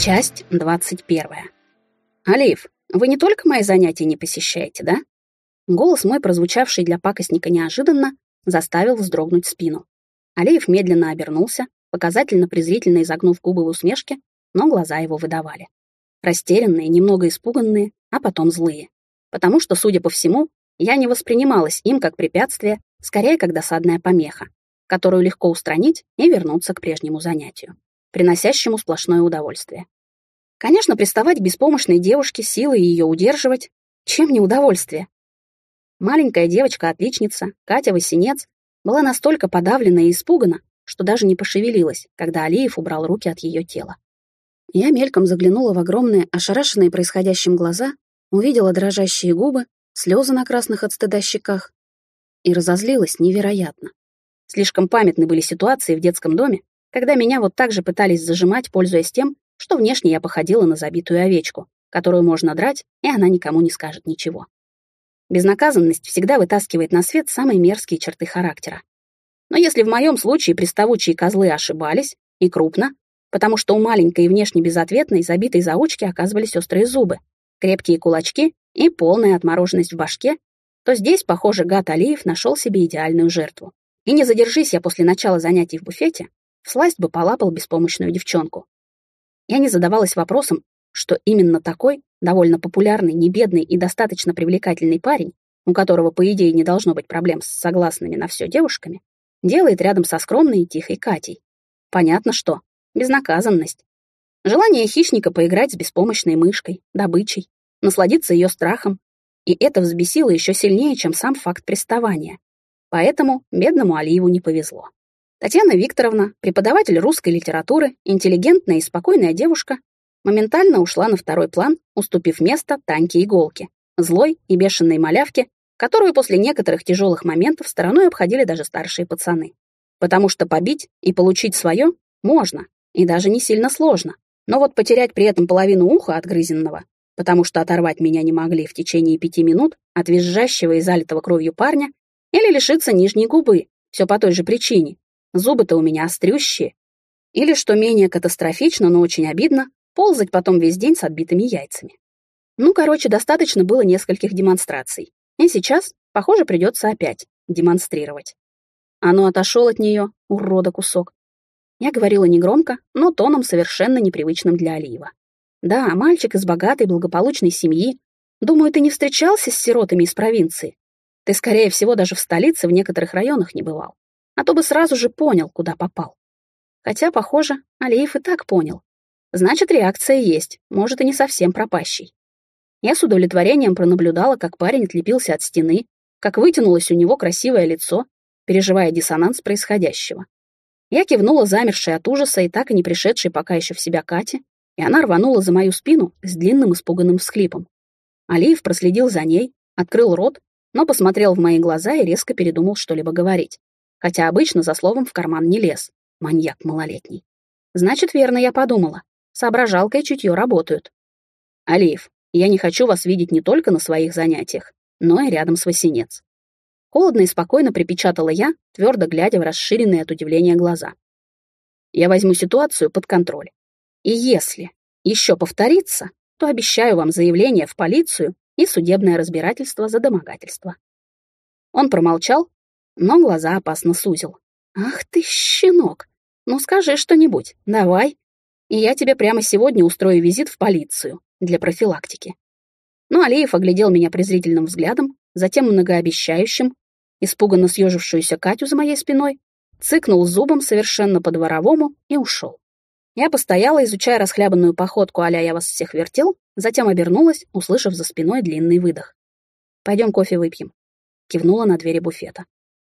Часть двадцать первая. «Алиев, вы не только мои занятия не посещаете, да?» Голос мой, прозвучавший для пакостника неожиданно, заставил вздрогнуть спину. Алиев медленно обернулся, показательно-презрительно изогнув губы в усмешке, но глаза его выдавали. Растерянные, немного испуганные, а потом злые. Потому что, судя по всему, я не воспринималась им как препятствие, скорее как досадная помеха, которую легко устранить и вернуться к прежнему занятию приносящему сплошное удовольствие. Конечно, приставать к беспомощной девушке, силой ее удерживать, чем не удовольствие. Маленькая девочка-отличница, Катя Васинец, была настолько подавлена и испугана, что даже не пошевелилась, когда Алиев убрал руки от ее тела. Я мельком заглянула в огромные, ошарашенные происходящим глаза, увидела дрожащие губы, слезы на красных от стыда щеках и разозлилась невероятно. Слишком памятны были ситуации в детском доме, когда меня вот так же пытались зажимать, пользуясь тем, что внешне я походила на забитую овечку, которую можно драть, и она никому не скажет ничего. Безнаказанность всегда вытаскивает на свет самые мерзкие черты характера. Но если в моем случае приставучие козлы ошибались, и крупно, потому что у маленькой и внешне безответной забитой заучки оказывались острые зубы, крепкие кулачки и полная отмороженность в башке, то здесь, похоже, гад Алиев нашел себе идеальную жертву. И не задержись я после начала занятий в буфете, Всласть бы полапал беспомощную девчонку. Я не задавалась вопросом, что именно такой, довольно популярный, небедный и достаточно привлекательный парень, у которого, по идее, не должно быть проблем с согласными на все девушками, делает рядом со скромной и тихой Катей. Понятно что. Безнаказанность. Желание хищника поиграть с беспомощной мышкой, добычей, насладиться ее страхом. И это взбесило еще сильнее, чем сам факт приставания. Поэтому бедному Алиеву не повезло. Татьяна Викторовна, преподаватель русской литературы, интеллигентная и спокойная девушка, моментально ушла на второй план, уступив место Таньке Иголке, злой и бешеной малявке, которую после некоторых тяжелых моментов стороной обходили даже старшие пацаны. Потому что побить и получить свое можно, и даже не сильно сложно. Но вот потерять при этом половину уха отгрызенного, потому что оторвать меня не могли в течение пяти минут от визжащего и залитого кровью парня, или лишиться нижней губы, все по той же причине, Зубы-то у меня острющие. Или, что менее катастрофично, но очень обидно, ползать потом весь день с отбитыми яйцами. Ну, короче, достаточно было нескольких демонстраций. И сейчас, похоже, придется опять демонстрировать. Оно отошел от нее, урода кусок. Я говорила негромко, но тоном совершенно непривычным для Алиева. Да, мальчик из богатой, благополучной семьи. Думаю, ты не встречался с сиротами из провинции. Ты, скорее всего, даже в столице в некоторых районах не бывал а то бы сразу же понял, куда попал. Хотя, похоже, Алиев и так понял. Значит, реакция есть, может, и не совсем пропащий. Я с удовлетворением пронаблюдала, как парень отлепился от стены, как вытянулось у него красивое лицо, переживая диссонанс происходящего. Я кивнула замершей от ужаса и так и не пришедшей пока еще в себя Кате, и она рванула за мою спину с длинным испуганным всхлипом. Алиев проследил за ней, открыл рот, но посмотрел в мои глаза и резко передумал что-либо говорить хотя обычно за словом в карман не лез. Маньяк малолетний. Значит, верно я подумала. Соображалка и чутье работают. Алиев, я не хочу вас видеть не только на своих занятиях, но и рядом с Васенец. Холодно и спокойно припечатала я, твердо глядя в расширенные от удивления глаза. Я возьму ситуацию под контроль. И если еще повторится, то обещаю вам заявление в полицию и судебное разбирательство за домогательство. Он промолчал, но глаза опасно сузил. «Ах ты, щенок! Ну скажи что-нибудь, давай, и я тебе прямо сегодня устрою визит в полицию для профилактики». Но Алиев оглядел меня презрительным взглядом, затем многообещающим, испуганно съежившуюся Катю за моей спиной, цыкнул зубом совершенно по-дворовому и ушел. Я постояла, изучая расхлябанную походку а «я вас всех вертел», затем обернулась, услышав за спиной длинный выдох. «Пойдем кофе выпьем», — кивнула на двери буфета.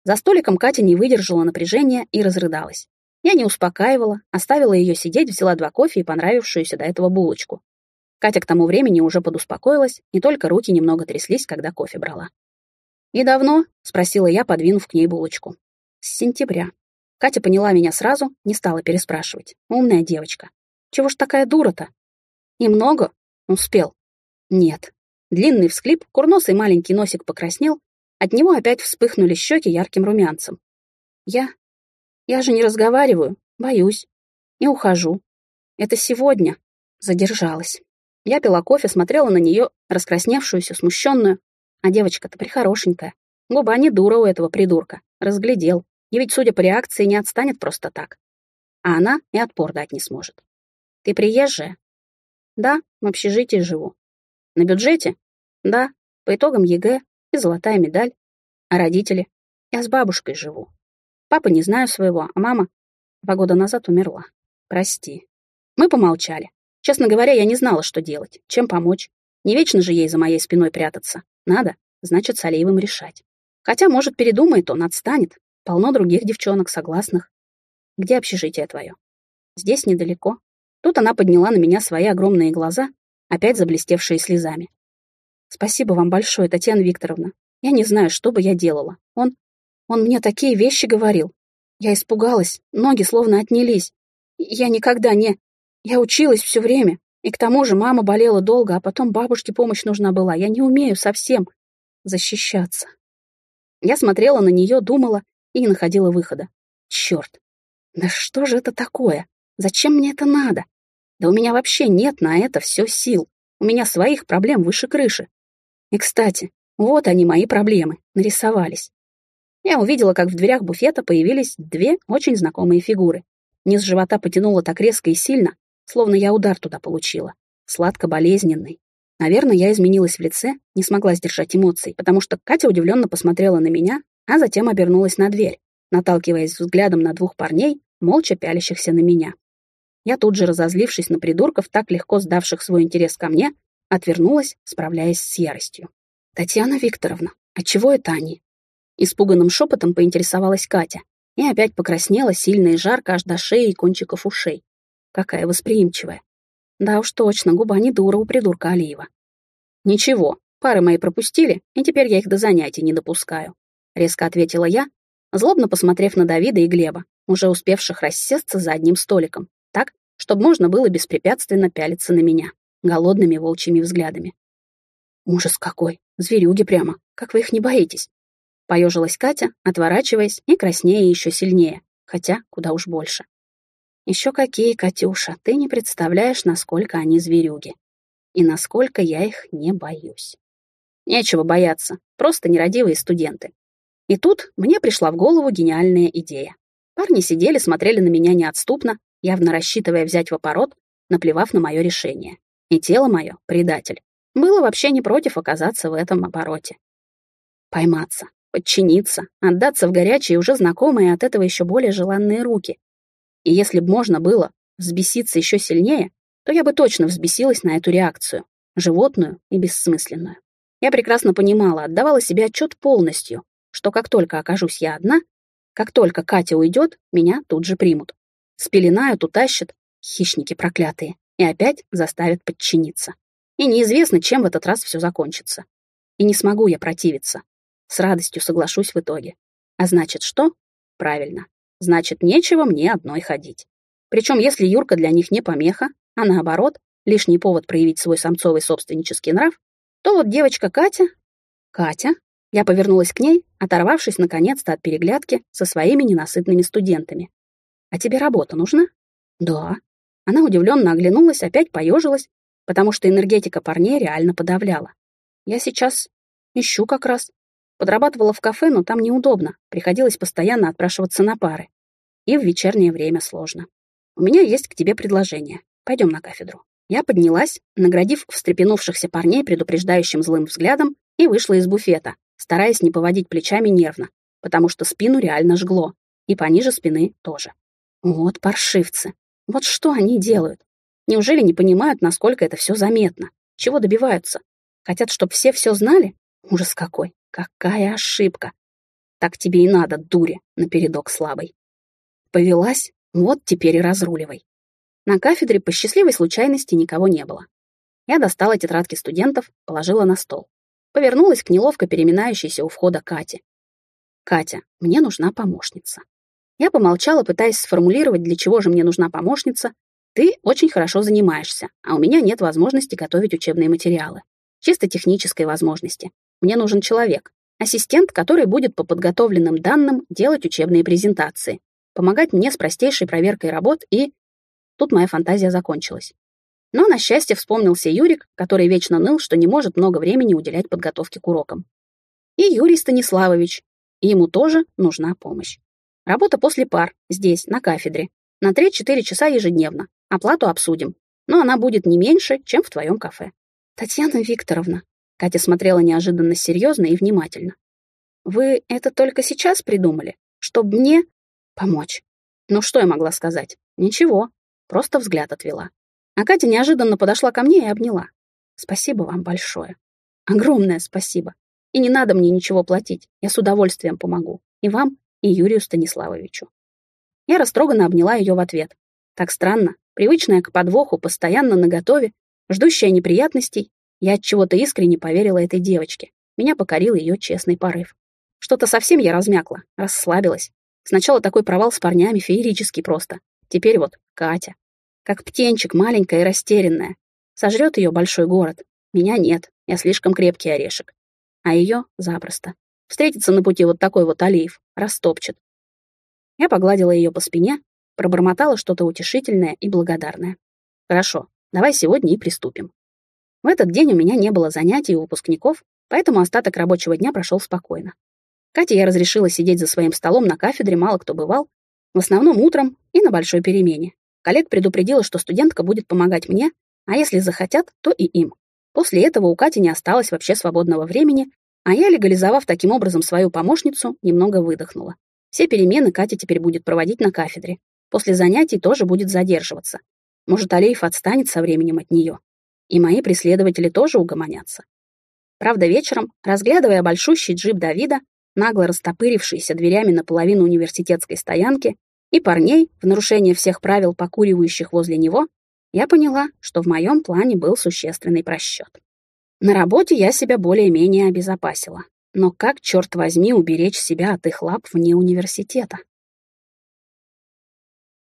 За столиком Катя не выдержала напряжения и разрыдалась. Я не успокаивала, оставила ее сидеть, взяла два кофе и понравившуюся до этого булочку. Катя к тому времени уже подуспокоилась, и только руки немного тряслись, когда кофе брала. «И давно?» — спросила я, подвинув к ней булочку. «С сентября». Катя поняла меня сразу, не стала переспрашивать. Умная девочка. «Чего ж такая дура-то?» «И много?» «Успел». «Нет». Длинный всклип, курносый маленький носик покраснел, от него опять вспыхнули щеки ярким румянцем. Я... Я же не разговариваю, боюсь. И ухожу. Это сегодня. Задержалась. Я пила кофе, смотрела на нее, раскрасневшуюся, смущенную. А девочка-то прихорошенькая. Губа не дура у этого придурка. Разглядел. И ведь, судя по реакции, не отстанет просто так. А она и отпор дать не сможет. Ты приезжая? Да, в общежитии живу. На бюджете? Да, по итогам ЕГЭ и золотая медаль. А родители? Я с бабушкой живу. Папа не знаю своего, а мама два года назад умерла. Прости. Мы помолчали. Честно говоря, я не знала, что делать, чем помочь. Не вечно же ей за моей спиной прятаться. Надо, значит, с Алиевым решать. Хотя, может, передумает он, отстанет. Полно других девчонок, согласных. Где общежитие твое? Здесь недалеко. Тут она подняла на меня свои огромные глаза, опять заблестевшие слезами. Спасибо вам большое, Татьяна Викторовна. Я не знаю, что бы я делала. Он... он мне такие вещи говорил. Я испугалась, ноги словно отнялись. Я никогда не... Я училась все время. И к тому же мама болела долго, а потом бабушке помощь нужна была. Я не умею совсем защищаться. Я смотрела на нее, думала и не находила выхода. Черт! Да что же это такое? Зачем мне это надо? Да у меня вообще нет на это все сил. У меня своих проблем выше крыши. И, кстати, вот они, мои проблемы, нарисовались. Я увидела, как в дверях буфета появились две очень знакомые фигуры. Низ живота потянуло так резко и сильно, словно я удар туда получила. Сладко-болезненный. Наверное, я изменилась в лице, не смогла сдержать эмоций, потому что Катя удивленно посмотрела на меня, а затем обернулась на дверь, наталкиваясь взглядом на двух парней, молча пялящихся на меня. Я тут же, разозлившись на придурков, так легко сдавших свой интерес ко мне, отвернулась, справляясь с яростью. «Татьяна Викторовна, а чего это они?» Испуганным шепотом поинтересовалась Катя и опять покраснела сильно и жарко аж до шеи и кончиков ушей. Какая восприимчивая. Да уж точно, губа не дура у придурка Алиева. «Ничего, пары мои пропустили, и теперь я их до занятий не допускаю», — резко ответила я, злобно посмотрев на Давида и Глеба, уже успевших рассесться за одним столиком, так, чтобы можно было беспрепятственно пялиться на меня голодными волчьими взглядами. «Ужас какой! Зверюги прямо! Как вы их не боитесь?» Поежилась Катя, отворачиваясь и краснее еще сильнее, хотя куда уж больше. Еще какие, Катюша, ты не представляешь, насколько они зверюги. И насколько я их не боюсь. Нечего бояться, просто нерадивые студенты. И тут мне пришла в голову гениальная идея. Парни сидели, смотрели на меня неотступно, явно рассчитывая взять в оборот, наплевав на мое решение. И тело мое, предатель, было вообще не против оказаться в этом обороте. Пойматься, подчиниться, отдаться в горячие уже знакомые от этого еще более желанные руки. И если бы можно было взбеситься еще сильнее, то я бы точно взбесилась на эту реакцию, животную и бессмысленную. Я прекрасно понимала, отдавала себе отчет полностью, что как только окажусь я одна, как только Катя уйдет, меня тут же примут. Спеленают, утащат, хищники проклятые и опять заставят подчиниться. И неизвестно, чем в этот раз все закончится. И не смогу я противиться. С радостью соглашусь в итоге. А значит, что? Правильно. Значит, нечего мне одной ходить. Причем, если Юрка для них не помеха, а наоборот, лишний повод проявить свой самцовый собственнический нрав, то вот девочка Катя... Катя? Я повернулась к ней, оторвавшись наконец-то от переглядки со своими ненасытными студентами. «А тебе работа нужна?» «Да», она удивленно оглянулась, опять поежилась, потому что энергетика парней реально подавляла. Я сейчас ищу как раз. Подрабатывала в кафе, но там неудобно. Приходилось постоянно отпрашиваться на пары. И в вечернее время сложно. У меня есть к тебе предложение. Пойдем на кафедру. Я поднялась, наградив встрепенувшихся парней предупреждающим злым взглядом, и вышла из буфета, стараясь не поводить плечами нервно, потому что спину реально жгло, и пониже спины тоже. Вот паршивцы. Вот что они делают? Неужели не понимают, насколько это все заметно? Чего добиваются? Хотят, чтобы все все знали? Ужас какой! Какая ошибка! Так тебе и надо, дуре, напередок слабой. Повелась, вот теперь и разруливай. На кафедре по счастливой случайности никого не было. Я достала тетрадки студентов, положила на стол. Повернулась к неловко переминающейся у входа Кате. «Катя, мне нужна помощница. Я помолчала, пытаясь сформулировать, для чего же мне нужна помощница. Ты очень хорошо занимаешься, а у меня нет возможности готовить учебные материалы. Чисто технической возможности. Мне нужен человек, ассистент, который будет по подготовленным данным делать учебные презентации, помогать мне с простейшей проверкой работ и... Тут моя фантазия закончилась. Но, на счастье, вспомнился Юрик, который вечно ныл, что не может много времени уделять подготовке к урокам. И Юрий Станиславович. И ему тоже нужна помощь. Работа после пар, здесь, на кафедре. На 3-4 часа ежедневно. Оплату обсудим. Но она будет не меньше, чем в твоем кафе. Татьяна Викторовна. Катя смотрела неожиданно серьезно и внимательно. Вы это только сейчас придумали? Чтобы мне помочь? Ну что я могла сказать? Ничего. Просто взгляд отвела. А Катя неожиданно подошла ко мне и обняла. Спасибо вам большое. Огромное спасибо. И не надо мне ничего платить. Я с удовольствием помогу. И вам, и Юрию Станиславовичу. Я растроганно обняла ее в ответ. Так странно, привычная к подвоху, постоянно наготове, ждущая неприятностей, я от чего-то искренне поверила этой девочке. Меня покорил ее честный порыв. Что-то совсем я размякла, расслабилась. Сначала такой провал с парнями феерический просто. Теперь вот Катя. Как птенчик, маленькая и растерянная. Сожрет ее большой город. Меня нет, я слишком крепкий орешек. А ее запросто. Встретится на пути вот такой вот Алиев, растопчет. Я погладила ее по спине, пробормотала что-то утешительное и благодарное. Хорошо, давай сегодня и приступим. В этот день у меня не было занятий у выпускников, поэтому остаток рабочего дня прошел спокойно. Кате я разрешила сидеть за своим столом на кафедре, мало кто бывал, в основном утром и на большой перемене. Коллег предупредила, что студентка будет помогать мне, а если захотят, то и им. После этого у Кати не осталось вообще свободного времени, а я, легализовав таким образом свою помощницу, немного выдохнула. Все перемены Катя теперь будет проводить на кафедре. После занятий тоже будет задерживаться. Может, Алеев отстанет со временем от нее. И мои преследователи тоже угомонятся. Правда, вечером, разглядывая большущий джип Давида, нагло растопырившийся дверями наполовину университетской стоянки, и парней, в нарушение всех правил покуривающих возле него, я поняла, что в моем плане был существенный просчет. На работе я себя более-менее обезопасила. Но как, черт возьми, уберечь себя от их лап вне университета?